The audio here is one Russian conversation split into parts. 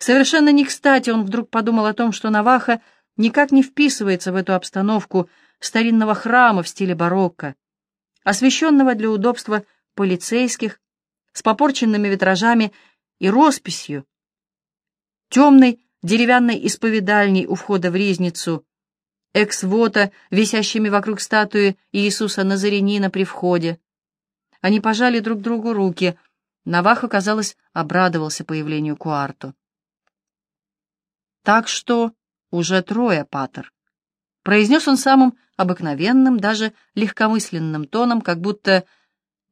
Совершенно не кстати он вдруг подумал о том, что Наваха никак не вписывается в эту обстановку старинного храма в стиле барокко, освещенного для удобства полицейских, с попорченными витражами и росписью, темной деревянной исповедальней у входа в ризницу, экс-вота, висящими вокруг статуи Иисуса Назарянина при входе. Они пожали друг другу руки. Наваха, казалось, обрадовался появлению Куарту. «Так что уже трое, Патер», — произнес он самым обыкновенным, даже легкомысленным тоном, как будто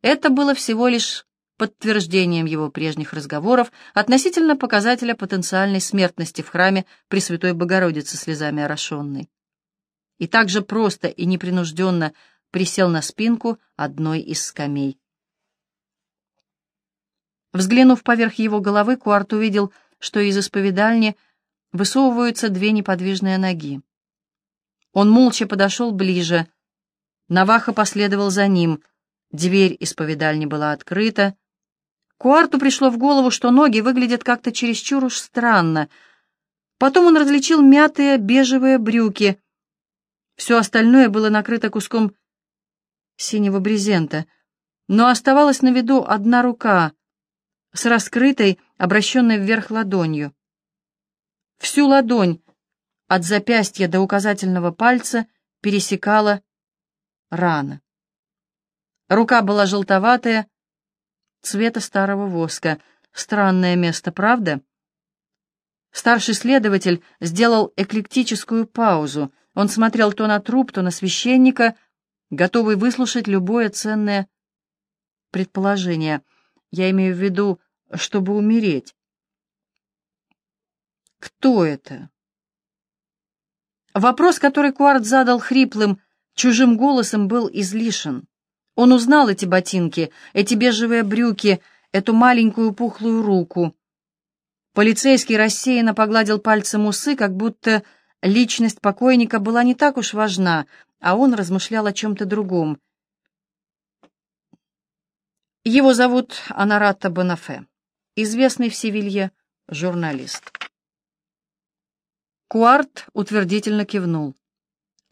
это было всего лишь подтверждением его прежних разговоров относительно показателя потенциальной смертности в храме Пресвятой Богородицы слезами орошенной. И также просто и непринужденно присел на спинку одной из скамей. Взглянув поверх его головы, Куарт увидел, что из исповедальни высовываются две неподвижные ноги. Он молча подошел ближе. Наваха последовал за ним. Дверь исповедальни была открыта. Куарту пришло в голову, что ноги выглядят как-то чересчур уж странно. Потом он различил мятые бежевые брюки. Все остальное было накрыто куском синего брезента, но оставалась на виду одна рука с раскрытой, обращенной вверх ладонью. Всю ладонь от запястья до указательного пальца пересекала рана. Рука была желтоватая, цвета старого воска. Странное место, правда? Старший следователь сделал эклектическую паузу. Он смотрел то на труп, то на священника, готовый выслушать любое ценное предположение. Я имею в виду, чтобы умереть. Кто это? Вопрос, который Куарт задал хриплым, чужим голосом, был излишен. Он узнал эти ботинки, эти бежевые брюки, эту маленькую пухлую руку. Полицейский рассеянно погладил пальцем усы, как будто личность покойника была не так уж важна, а он размышлял о чем-то другом. Его зовут Анаратта Бонафе, известный в Севилье журналист. Куарт утвердительно кивнул.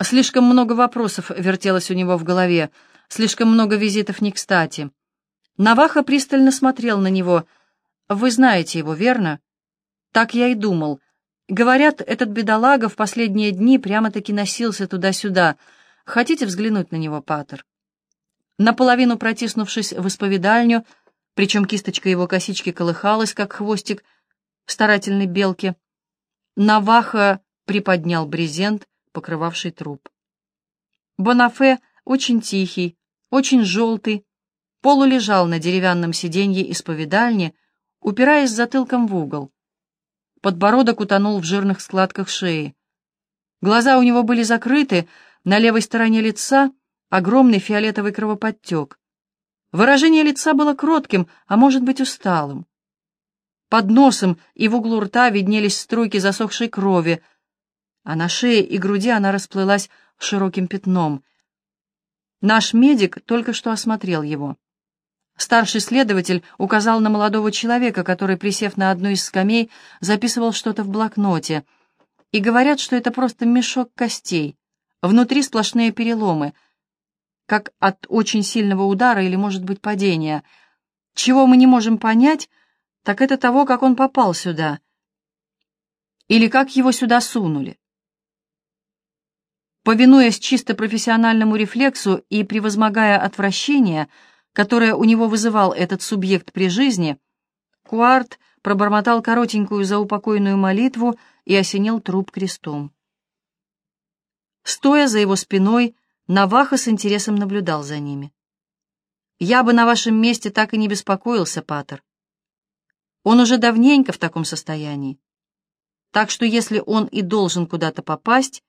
Слишком много вопросов вертелось у него в голове, слишком много визитов не кстати. Наваха пристально смотрел на него. «Вы знаете его, верно?» «Так я и думал. Говорят, этот бедолага в последние дни прямо-таки носился туда-сюда. Хотите взглянуть на него, Паттер?» Наполовину протиснувшись в исповедальню, причем кисточка его косички колыхалась, как хвостик старательной белки, Наваха приподнял брезент, покрывавший труп. Бонафе, очень тихий, очень желтый, полулежал на деревянном сиденье исповедальни, упираясь затылком в угол. Подбородок утонул в жирных складках шеи. Глаза у него были закрыты, на левой стороне лица огромный фиолетовый кровоподтек. Выражение лица было кротким, а может быть усталым. Под носом и в углу рта виднелись струйки засохшей крови, а на шее и груди она расплылась широким пятном. Наш медик только что осмотрел его. Старший следователь указал на молодого человека, который, присев на одну из скамей, записывал что-то в блокноте. И говорят, что это просто мешок костей. Внутри сплошные переломы, как от очень сильного удара или, может быть, падения. Чего мы не можем понять, так это того, как он попал сюда. Или как его сюда сунули. Повинуясь чисто профессиональному рефлексу и превозмогая отвращение, которое у него вызывал этот субъект при жизни, Куарт пробормотал коротенькую заупокойную молитву и осенил труп крестом. Стоя за его спиной, Наваха с интересом наблюдал за ними. «Я бы на вашем месте так и не беспокоился, Патер. Он уже давненько в таком состоянии. Так что если он и должен куда-то попасть,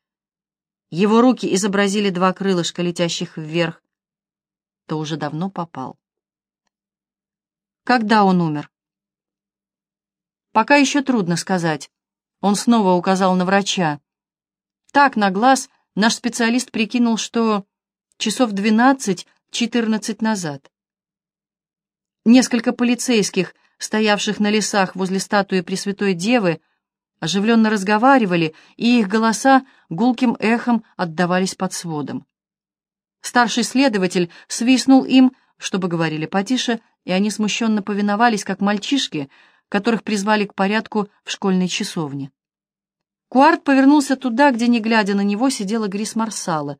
его руки изобразили два крылышка, летящих вверх, то уже давно попал. Когда он умер? Пока еще трудно сказать. Он снова указал на врача. Так, на глаз, наш специалист прикинул, что часов двенадцать-четырнадцать назад. Несколько полицейских стоявших на лесах возле статуи Пресвятой Девы, оживленно разговаривали, и их голоса гулким эхом отдавались под сводом. Старший следователь свистнул им, чтобы говорили потише, и они смущенно повиновались, как мальчишки, которых призвали к порядку в школьной часовне. Куарт повернулся туда, где, не глядя на него, сидела Грис Марсала.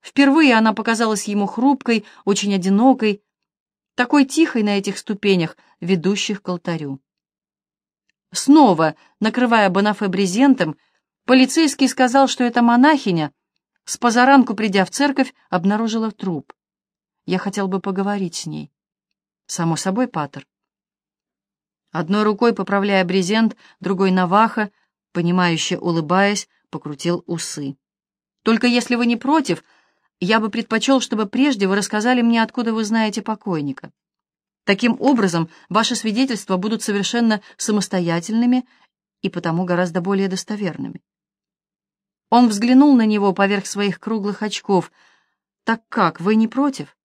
Впервые она показалась ему хрупкой, очень одинокой, такой тихой на этих ступенях, ведущих к алтарю. Снова, накрывая Бонафе брезентом, полицейский сказал, что эта монахиня, с позаранку придя в церковь, обнаружила труп. Я хотел бы поговорить с ней. Само собой, Патер. Одной рукой, поправляя брезент, другой Наваха, понимающе улыбаясь, покрутил усы. «Только если вы не против, я бы предпочел, чтобы прежде вы рассказали мне, откуда вы знаете покойника. Таким образом, ваши свидетельства будут совершенно самостоятельными и потому гораздо более достоверными». Он взглянул на него поверх своих круглых очков. «Так как, вы не против?»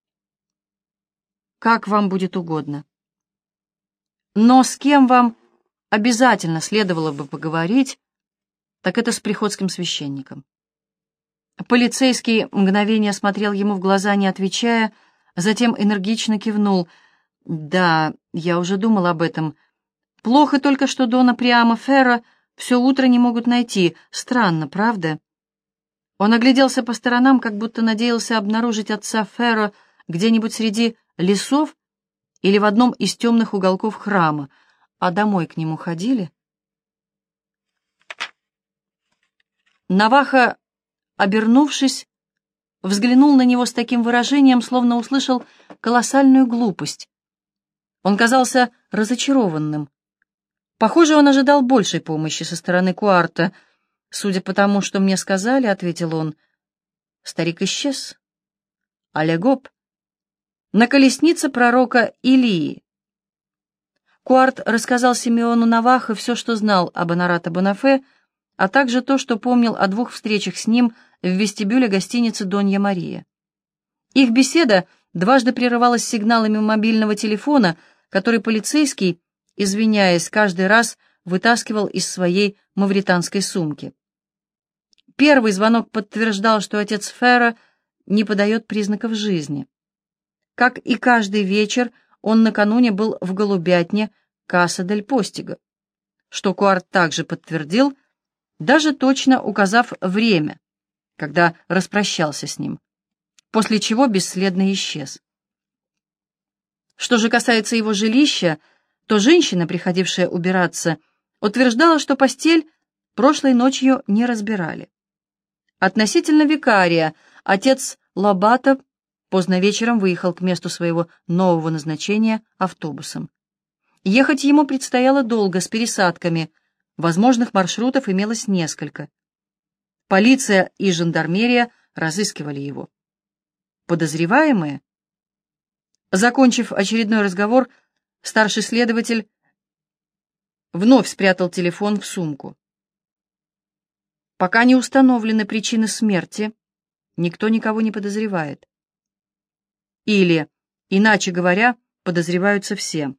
«Как вам будет угодно». «Но с кем вам обязательно следовало бы поговорить, так это с приходским священником. Полицейский мгновение смотрел ему в глаза, не отвечая, затем энергично кивнул. «Да, я уже думал об этом. Плохо только, что Дона Приама Ферро все утро не могут найти. Странно, правда?» Он огляделся по сторонам, как будто надеялся обнаружить отца Ферро где-нибудь среди лесов или в одном из темных уголков храма, а домой к нему ходили? Наваха, обернувшись, взглянул на него с таким выражением, словно услышал колоссальную глупость. Он казался разочарованным. Похоже, он ожидал большей помощи со стороны Куарта. «Судя по тому, что мне сказали», — ответил он, — старик исчез. Алягоп на колеснице пророка Илии. Куарт рассказал Симеону Навахо все, что знал об Анарата Бонафе, а также то, что помнил о двух встречах с ним в вестибюле гостиницы «Донья Мария». Их беседа дважды прерывалась сигналами мобильного телефона, который полицейский, извиняясь, каждый раз вытаскивал из своей мавританской сумки. Первый звонок подтверждал, что отец Ферра не подает признаков жизни. Как и каждый вечер, он накануне был в голубятне Касса дель Постиго, что Куарт также подтвердил, даже точно указав время, когда распрощался с ним, после чего бесследно исчез. Что же касается его жилища, то женщина, приходившая убираться, утверждала, что постель прошлой ночью не разбирали. Относительно викария, отец Лобата Поздно вечером выехал к месту своего нового назначения автобусом. Ехать ему предстояло долго, с пересадками. Возможных маршрутов имелось несколько. Полиция и жандармерия разыскивали его. Подозреваемые? Закончив очередной разговор, старший следователь вновь спрятал телефон в сумку. Пока не установлены причины смерти, никто никого не подозревает. Или, иначе говоря, подозреваются все.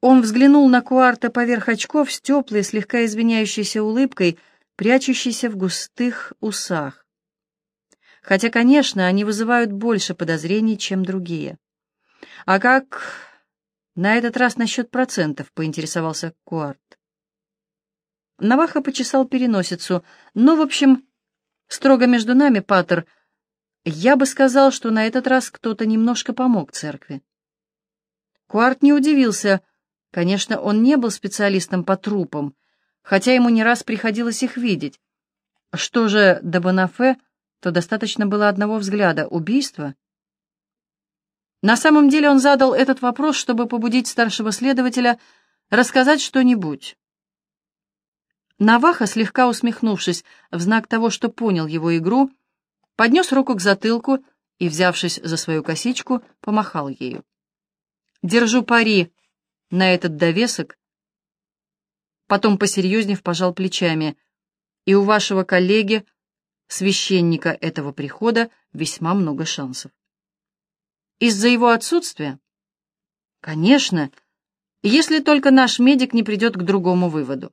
Он взглянул на Куарта поверх очков с теплой, слегка извиняющейся улыбкой, прячущейся в густых усах. Хотя, конечно, они вызывают больше подозрений, чем другие. «А как на этот раз насчет процентов?» — поинтересовался Куарт. Наваха почесал переносицу. «Ну, в общем, строго между нами, Паттер, я бы сказал, что на этот раз кто-то немножко помог церкви. Куарт не удивился. Конечно, он не был специалистом по трупам, хотя ему не раз приходилось их видеть. Что же до Бонафе, то достаточно было одного взгляда — убийства. На самом деле он задал этот вопрос, чтобы побудить старшего следователя рассказать что-нибудь. Наваха, слегка усмехнувшись в знак того, что понял его игру, — поднес руку к затылку и, взявшись за свою косичку, помахал ею. «Держу пари на этот довесок». Потом, посерьезнев, пожал плечами. «И у вашего коллеги, священника этого прихода, весьма много шансов». «Из-за его отсутствия?» «Конечно. если только наш медик не придет к другому выводу.